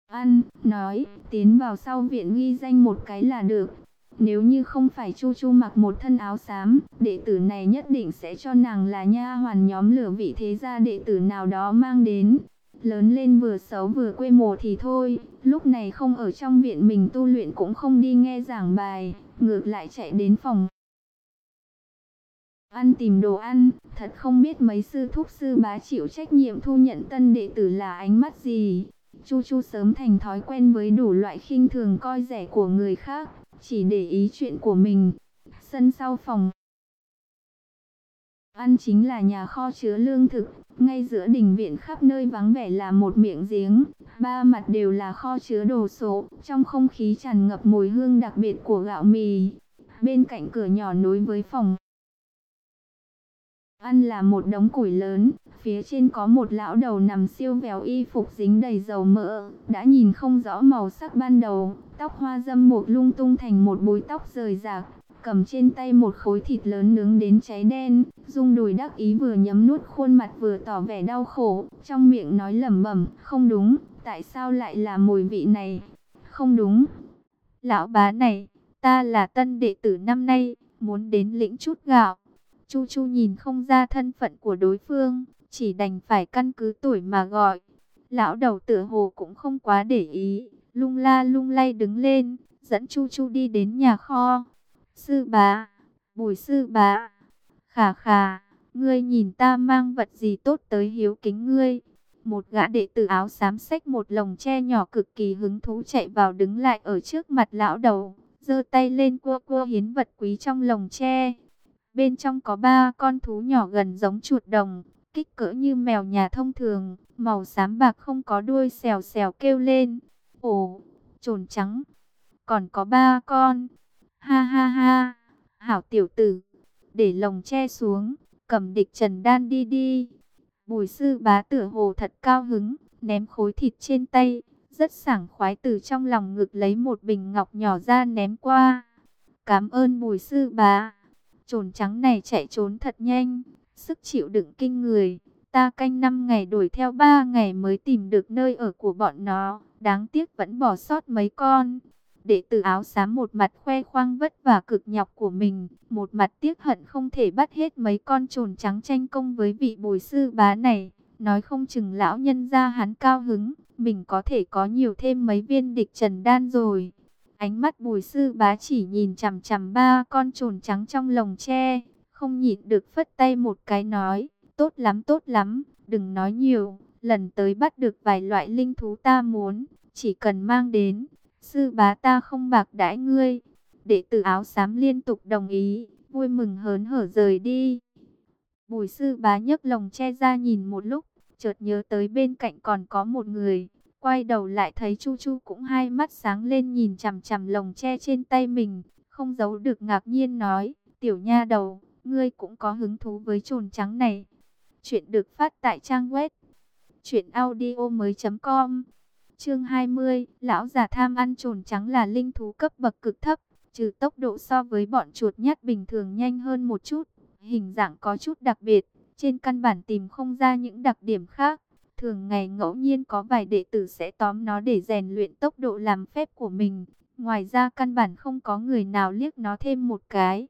Ăn, nói, tiến vào sau viện ghi danh một cái là được. Nếu như không phải Chu Chu mặc một thân áo xám, đệ tử này nhất định sẽ cho nàng là nha hoàn nhóm lửa vị thế gia đệ tử nào đó mang đến. Lớn lên vừa xấu vừa quê mùa thì thôi, lúc này không ở trong viện mình tu luyện cũng không đi nghe giảng bài, ngược lại chạy đến phòng ăn tìm đồ ăn, thật không biết mấy sư thúc sư bá chịu trách nhiệm thu nhận tân đệ tử là ánh mắt gì. Chu Chu sớm thành thói quen với đủ loại khinh thường coi rẻ của người khác, chỉ để ý chuyện của mình. Sân sau phòng ăn chính là nhà kho chứa lương thực, ngay giữa đình viện khắp nơi vắng vẻ là một miệng giếng, ba mặt đều là kho chứa đồ sộ, trong không khí tràn ngập mùi hương đặc biệt của gạo mì. Bên cạnh cửa nhỏ nối với phòng Ăn là một đống củi lớn, phía trên có một lão đầu nằm siêu vèo y phục dính đầy dầu mỡ, đã nhìn không rõ màu sắc ban đầu, tóc hoa dâm một lung tung thành một búi tóc rời rạc, cầm trên tay một khối thịt lớn nướng đến cháy đen, dung đùi đắc ý vừa nhấm nuốt khuôn mặt vừa tỏ vẻ đau khổ, trong miệng nói lẩm bẩm, không đúng, tại sao lại là mùi vị này, không đúng. Lão bá này, ta là tân đệ tử năm nay, muốn đến lĩnh chút gạo. Chu Chu nhìn không ra thân phận của đối phương, chỉ đành phải căn cứ tuổi mà gọi. Lão đầu tựa hồ cũng không quá để ý, lung la lung lay đứng lên, dẫn Chu Chu đi đến nhà kho. Sư bá, bùi sư bá, khà khà, ngươi nhìn ta mang vật gì tốt tới hiếu kính ngươi. Một gã đệ tử áo xám xách một lồng tre nhỏ cực kỳ hứng thú chạy vào đứng lại ở trước mặt lão đầu, giơ tay lên cua cua hiến vật quý trong lồng tre. Bên trong có ba con thú nhỏ gần giống chuột đồng, kích cỡ như mèo nhà thông thường, màu xám bạc không có đuôi xèo xèo kêu lên. Ồ, trồn trắng, còn có ba con. Ha ha ha, hảo tiểu tử, để lồng che xuống, cầm địch trần đan đi đi. Bùi sư bá tử hồ thật cao hứng, ném khối thịt trên tay, rất sảng khoái từ trong lòng ngực lấy một bình ngọc nhỏ ra ném qua. Cảm ơn bùi sư bá. Trồn trắng này chạy trốn thật nhanh, sức chịu đựng kinh người. Ta canh 5 ngày đuổi theo 3 ngày mới tìm được nơi ở của bọn nó. Đáng tiếc vẫn bỏ sót mấy con. Đệ tử áo xám một mặt khoe khoang vất vả cực nhọc của mình. Một mặt tiếc hận không thể bắt hết mấy con trồn trắng tranh công với vị bồi sư bá này. Nói không chừng lão nhân ra hắn cao hứng. Mình có thể có nhiều thêm mấy viên địch trần đan rồi. Ánh mắt bùi sư bá chỉ nhìn chằm chằm ba con trồn trắng trong lồng tre, không nhịn được phất tay một cái nói, tốt lắm tốt lắm, đừng nói nhiều, lần tới bắt được vài loại linh thú ta muốn, chỉ cần mang đến, sư bá ta không bạc đãi ngươi. Đệ tử áo xám liên tục đồng ý, vui mừng hớn hở rời đi. Bùi sư bá nhấc lồng che ra nhìn một lúc, chợt nhớ tới bên cạnh còn có một người. Quay đầu lại thấy Chu Chu cũng hai mắt sáng lên nhìn chằm chằm lồng che trên tay mình, không giấu được ngạc nhiên nói, tiểu nha đầu, ngươi cũng có hứng thú với trồn trắng này. Chuyện được phát tại trang web truyệnaudiomoi.com. Chương 20, lão già tham ăn trồn trắng là linh thú cấp bậc cực thấp, trừ tốc độ so với bọn chuột nhắt bình thường nhanh hơn một chút, hình dạng có chút đặc biệt, trên căn bản tìm không ra những đặc điểm khác. Thường ngày ngẫu nhiên có vài đệ tử sẽ tóm nó để rèn luyện tốc độ làm phép của mình. Ngoài ra căn bản không có người nào liếc nó thêm một cái.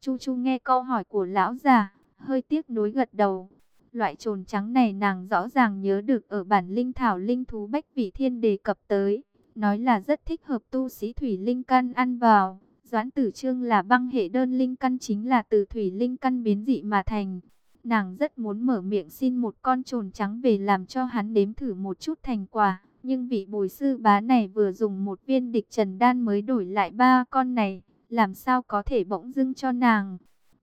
Chu Chu nghe câu hỏi của lão già, hơi tiếc nuối gật đầu. Loại trồn trắng này nàng rõ ràng nhớ được ở bản linh thảo linh thú Bách Vị Thiên đề cập tới. Nói là rất thích hợp tu sĩ thủy linh căn ăn vào. Doãn tử trương là băng hệ đơn linh căn chính là từ thủy linh căn biến dị mà thành. Nàng rất muốn mở miệng xin một con trồn trắng về làm cho hắn đếm thử một chút thành quả. Nhưng vị bồi sư bá này vừa dùng một viên địch trần đan mới đổi lại ba con này. Làm sao có thể bỗng dưng cho nàng.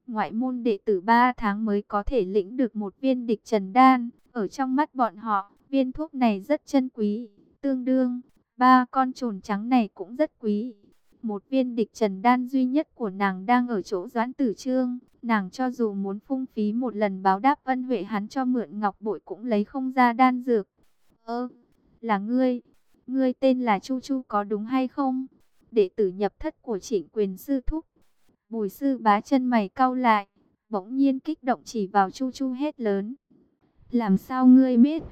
Ngoại môn đệ tử ba tháng mới có thể lĩnh được một viên địch trần đan. Ở trong mắt bọn họ, viên thuốc này rất chân quý. Tương đương, ba con trồn trắng này cũng rất quý. Một viên địch trần đan duy nhất của nàng đang ở chỗ doãn tử trương. Nàng cho dù muốn phung phí một lần báo đáp ân huệ hắn cho mượn ngọc bội cũng lấy không ra đan dược. Ơ, là ngươi, ngươi tên là Chu Chu có đúng hay không? Đệ tử nhập thất của trịnh quyền sư thúc. Bùi sư bá chân mày cau lại, bỗng nhiên kích động chỉ vào Chu Chu hết lớn. Làm sao ngươi biết?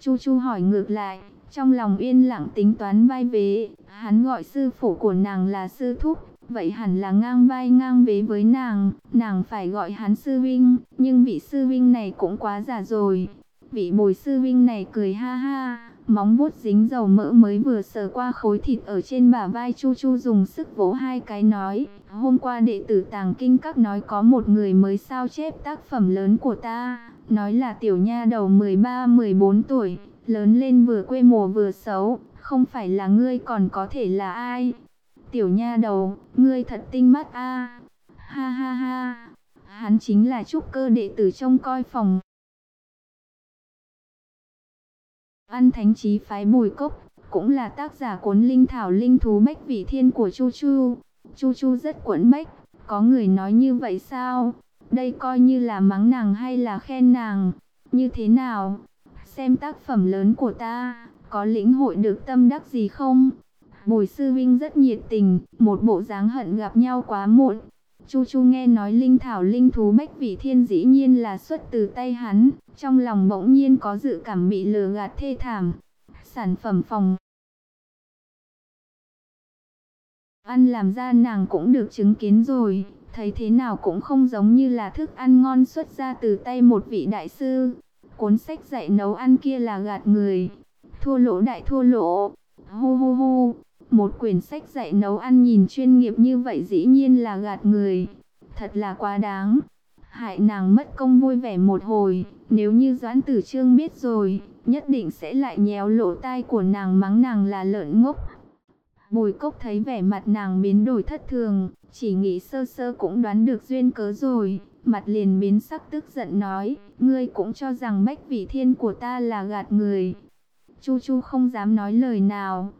Chu Chu hỏi ngược lại, trong lòng yên lặng tính toán vai vế, hắn gọi sư phụ của nàng là sư thúc, vậy hẳn là ngang vai ngang vế với nàng, nàng phải gọi hắn sư vinh, nhưng vị sư vinh này cũng quá già rồi. Vị bồi sư vinh này cười ha ha, móng vuốt dính dầu mỡ mới vừa sờ qua khối thịt ở trên bả vai Chu Chu dùng sức vỗ hai cái nói, hôm qua đệ tử tàng kinh các nói có một người mới sao chép tác phẩm lớn của ta, nói là tiểu nha đầu 13-14 tuổi, lớn lên vừa quê mùa vừa xấu, không phải là ngươi còn có thể là ai. Tiểu nha đầu, ngươi thật tinh mắt a. Ha ha ha. Hắn chính là trúc cơ đệ tử trông coi phòng. Ăn thánh trí phái bùi cốc, cũng là tác giả cuốn linh thảo linh thú bách vị thiên của Chu Chu. Chu Chu rất cuộn bách, có người nói như vậy sao? Đây coi như là mắng nàng hay là khen nàng? Như thế nào? xem tác phẩm lớn của ta, có lĩnh hội được tâm đắc gì không? Bùi sư vinh rất nhiệt tình, một bộ dáng hận gặp nhau quá muộn. Chu Chu nghe nói linh thảo linh thú bách vị thiên dĩ nhiên là xuất từ tay hắn, trong lòng bỗng nhiên có dự cảm bị lừa gạt thê thảm. Sản phẩm phòng ăn làm ra nàng cũng được chứng kiến rồi, thấy thế nào cũng không giống như là thức ăn ngon xuất ra từ tay một vị đại sư. Cuốn sách dạy nấu ăn kia là gạt người. Thua lỗ đại thua lỗ. Hu hu hu. Một quyển sách dạy nấu ăn nhìn chuyên nghiệp như vậy dĩ nhiên là gạt người. Thật là quá đáng. Hại nàng mất công vui vẻ một hồi. Nếu như Doãn Tử Trương biết rồi, nhất định sẽ lại nhéo lỗ tai của nàng mắng nàng là lợn ngốc. Bùi cốc thấy vẻ mặt nàng biến đổi thất thường, chỉ nghĩ sơ sơ cũng đoán được duyên cớ rồi, mặt liền biến sắc tức giận nói, ngươi cũng cho rằng bách vị thiên của ta là gạt người. Chu Chu không dám nói lời nào.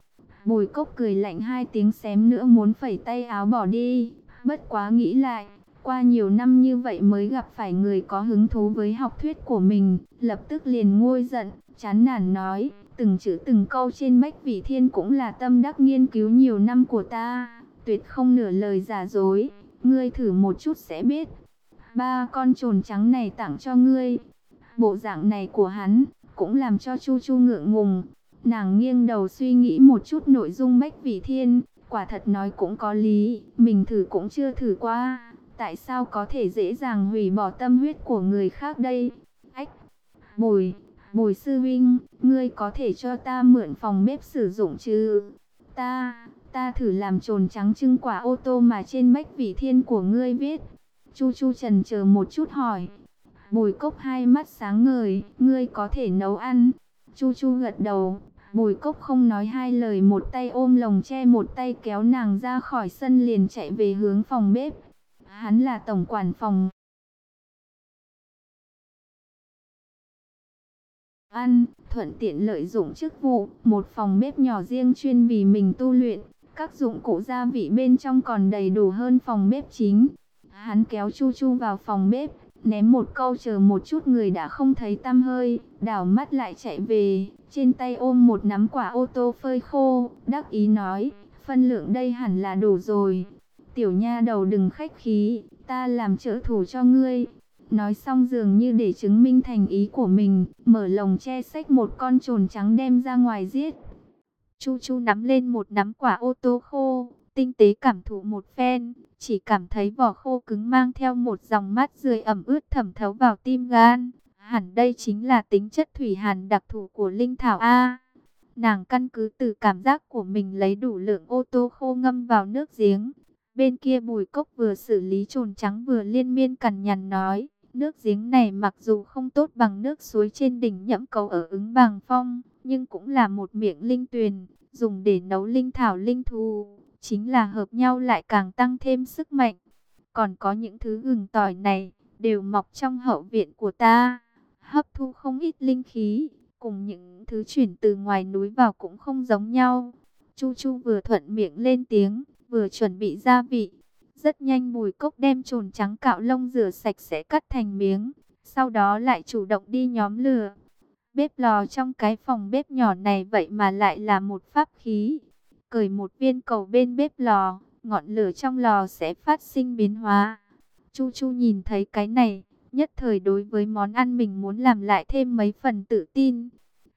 Bùi cốc cười lạnh hai tiếng xém nữa muốn phẩy tay áo bỏ đi. Bất quá nghĩ lại, qua nhiều năm như vậy mới gặp phải người có hứng thú với học thuyết của mình. Lập tức liền ngôi giận, chán nản nói, từng chữ từng câu trên bách vị thiên cũng là tâm đắc nghiên cứu nhiều năm của ta. Tuyệt không nửa lời giả dối, ngươi thử một chút sẽ biết ba con trồn trắng này tặng cho ngươi. Bộ dạng này của hắn, cũng làm cho Chu Chu ngượng ngùng. Nàng nghiêng đầu suy nghĩ một chút nội dung bách vị thiên, quả thật nói cũng có lý, mình thử cũng chưa thử qua. Tại sao có thể dễ dàng hủy bỏ tâm huyết của người khác đây? Ách! Bùi! Bùi sư vinh, ngươi có thể cho ta mượn phòng bếp sử dụng chứ? Ta, ta thử làm trồn trắng trưng quả ô tô mà trên bách vị thiên của ngươi viết. Chu Chu trần chờ một chút hỏi. Bùi cốc hai mắt sáng ngời, ngươi có thể nấu ăn. Chu Chu gật đầu, Bùi Cốc không nói hai lời một tay ôm lồng che một tay kéo nàng ra khỏi sân liền chạy về hướng phòng bếp. Hắn là tổng quản phòng. Ăn, thuận tiện lợi dụng chức vụ, một phòng bếp nhỏ riêng chuyên vì mình tu luyện. Các dụng cụ gia vị bên trong còn đầy đủ hơn phòng bếp chính. Hắn kéo Chu Chu vào phòng bếp, ném một câu chờ một chút người đã không thấy tăm hơi, đảo mắt lại chạy về, trên tay ôm một nắm quả ô tô phơi khô, đắc ý nói, phân lượng đây hẳn là đủ rồi. Tiểu nha đầu đừng khách khí, ta làm trợ thủ cho ngươi. Nói xong dường như để chứng minh thành ý của mình, mở lồng che sách một con trồn trắng đem ra ngoài giết. Chu Chu nắm lên một nắm quả ô tô khô, tinh tế cảm thụ một phen, chỉ cảm thấy vỏ khô cứng mang theo một dòng mát rượi ẩm ướt thẩm thấu vào tim gan. Hẳn đây chính là tính chất thủy hàn đặc thù của linh thảo A. Nàng căn cứ từ cảm giác của mình lấy đủ lượng ô tô khô ngâm vào nước giếng. Bên kia bùi cốc vừa xử lý trồn trắng vừa liên miên cằn nhằn nói. Nước giếng này mặc dù không tốt bằng nước suối trên đỉnh nhẫm cầu ở ứng bằng phong, nhưng cũng là một miệng linh tuyền, dùng để nấu linh thảo linh thù chính là hợp nhau lại càng tăng thêm sức mạnh. Còn có những thứ gừng tỏi này, đều mọc trong hậu viện của ta, hấp thu không ít linh khí, cùng những thứ chuyển từ ngoài núi vào cũng không giống nhau. Chu Chu vừa thuận miệng lên tiếng, vừa chuẩn bị gia vị. Rất nhanh mùi cốc đem trồn trắng cạo lông rửa sạch sẽ cắt thành miếng, sau đó lại chủ động đi nhóm lửa. Bếp lò trong cái phòng bếp nhỏ này vậy mà lại là một pháp khí cởi một viên cầu bên bếp lò, ngọn lửa trong lò sẽ phát sinh biến hóa. Chu Chu nhìn thấy cái này, nhất thời đối với món ăn mình muốn làm lại thêm mấy phần tự tin.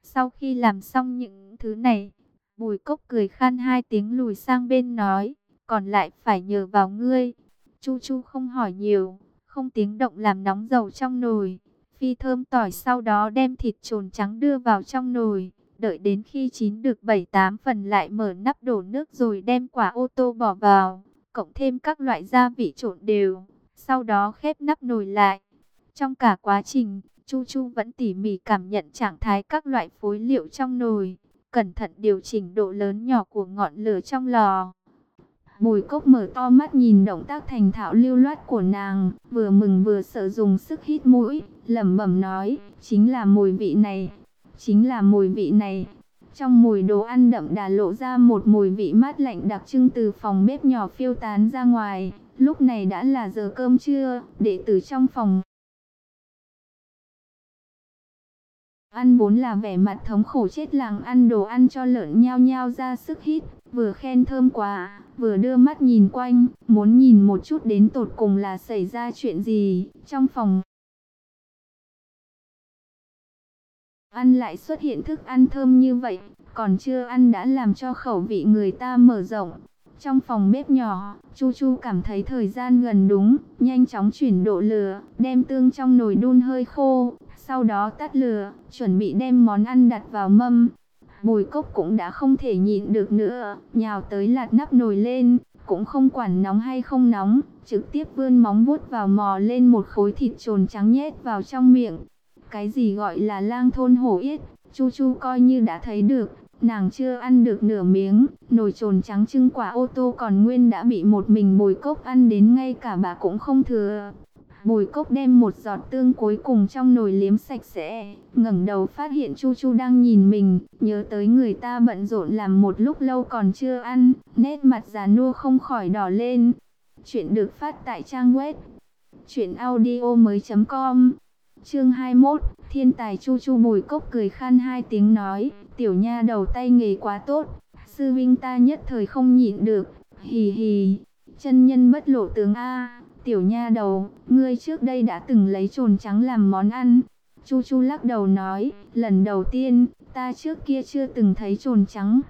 Sau khi làm xong những thứ này, Bùi Cốc cười khan hai tiếng lùi sang bên nói, còn lại phải nhờ vào ngươi. Chu Chu không hỏi nhiều, không tiếng động làm nóng dầu trong nồi, phi thơm tỏi sau đó đem thịt trồn trắng đưa vào trong nồi. Đợi đến khi chín được 7-8 phần lại mở nắp đổ nước rồi đem quả ô tô bỏ vào, cộng thêm các loại gia vị trộn đều, sau đó khép nắp nồi lại. Trong cả quá trình, Chu Chu vẫn tỉ mỉ cảm nhận trạng thái các loại phối liệu trong nồi, cẩn thận điều chỉnh độ lớn nhỏ của ngọn lửa trong lò. Bùi cốc mở to mắt nhìn động tác thành thạo lưu loát của nàng, vừa mừng vừa sợ dùng sức hít mũi, lẩm bẩm nói, chính là mùi vị này, chính là mùi vị này. Trong mùi đồ ăn đậm đà lộ ra một mùi vị mát lạnh đặc trưng từ phòng bếp nhỏ phiêu tán ra ngoài. Lúc này đã là giờ cơm trưa, đệ tử trong phòng. Ăn vốn là vẻ mặt thống khổ chết làng ăn đồ ăn cho lợn nhao nhao ra sức hít, vừa khen thơm quá, vừa đưa mắt nhìn quanh, muốn nhìn một chút đến tột cùng là xảy ra chuyện gì trong phòng. Ăn lại xuất hiện thức ăn thơm như vậy, còn chưa ăn đã làm cho khẩu vị người ta mở rộng. Trong phòng bếp nhỏ, Chu Chu cảm thấy thời gian gần đúng, nhanh chóng chuyển độ lửa, đem tương trong nồi đun hơi khô, sau đó tắt lửa, chuẩn bị đem món ăn đặt vào mâm. Bùi cốc cũng đã không thể nhịn được nữa, nhào tới lạt nắp nồi lên, cũng không quản nóng hay không nóng, trực tiếp vươn móng vuốt vào mò lên một khối thịt trồn trắng nhét vào trong miệng. Cái gì gọi là lang thôn hổ yết, Chu Chu coi như đã thấy được, nàng chưa ăn được nửa miếng, nồi trồn trắng trưng quả ô tô còn nguyên đã bị một mình bồi cốc ăn đến ngay cả bà cũng không thừa. Bùi cốc đem một giọt tương cuối cùng trong nồi liếm sạch sẽ, ngẩng đầu phát hiện Chu Chu đang nhìn mình, nhớ tới người ta bận rộn làm một lúc lâu còn chưa ăn, nét mặt già nua không khỏi đỏ lên. Chuyện được phát tại trang web chuyện audio mới.com Chương 21, thiên tài Chu Chu Bùi Cốc cười khan hai tiếng nói, tiểu nha đầu tay nghề quá tốt, sư vinh ta nhất thời không nhịn được, hì hì, chân nhân bất lộ tướng A, tiểu nha đầu, ngươi trước đây đã từng lấy trồn trắng làm món ăn. Chu Chu lắc đầu nói, lần đầu tiên, ta trước kia chưa từng thấy trồn trắng,